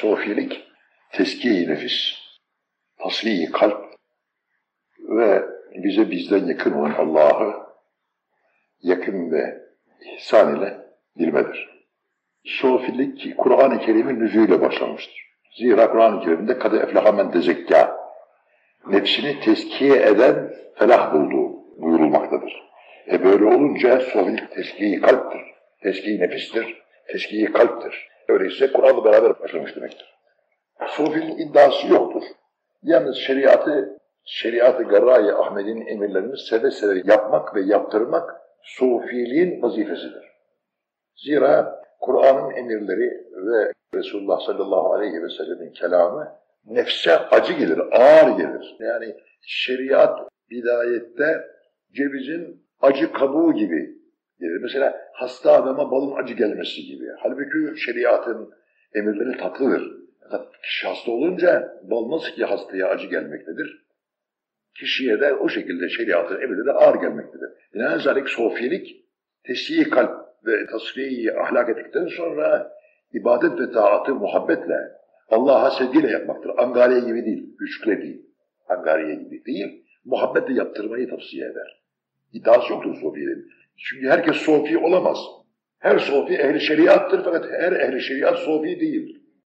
Sofilik, teskiye-i nefis, tasfiye kalp ve bize bizden yakın olan Allah'ı yakın ve ihsan ile bilmedir. Sofilik Kur'an-ı Kerim'in nüzüyle başlamıştır. Zira Kur'an-ı Kerim'de kadı eflaha men tezekka nefsini teskiye eden felah bulduğu buyurulmaktadır. E böyle olunca sofilik teskiye kalptir, teskiye nefistir, teskiye kalptir. Öyleyse Kur'an'la beraber başlamış demektir. Sufinin iddiası yoktur. Yalnız şeriatı, şeriatı Garra-i Ahmet'in emirlerini seve seve yapmak ve yaptırmak sufiliğin vazifesidir. Zira Kur'an'ın emirleri ve Resulullah sallallahu aleyhi ve sellemin kelamı nefse acı gelir, ağır gelir. Yani şeriat bidayette cevizin acı kabuğu gibi gelir. Mesela hasta adama balın acı gelmesi gibi. Halbuki şeriatın emirleri tatlıdır. Fakat kişi hasta olunca bal nasıl ki hastaya acı gelmektedir. Kişiye de o şekilde şeriatın emirleri ağır gelmektedir. Binaenaleyh sofilik, tesyiyi kalp ve tasfiyeyi ahlak ettikten sonra ibadet ve taatı muhabbetle, Allah'a sevgiyle yapmaktır. Angariye gibi değil, güçlükle değil. Angariye gibi değil, muhabbetle yaptırmayı tavsiye eder. İddiası yoktur Sofiye'nin. Çünkü herkes Sofi olamaz. Her Sofi ehli şeriattır fakat her ehli şeriat Sofi değil.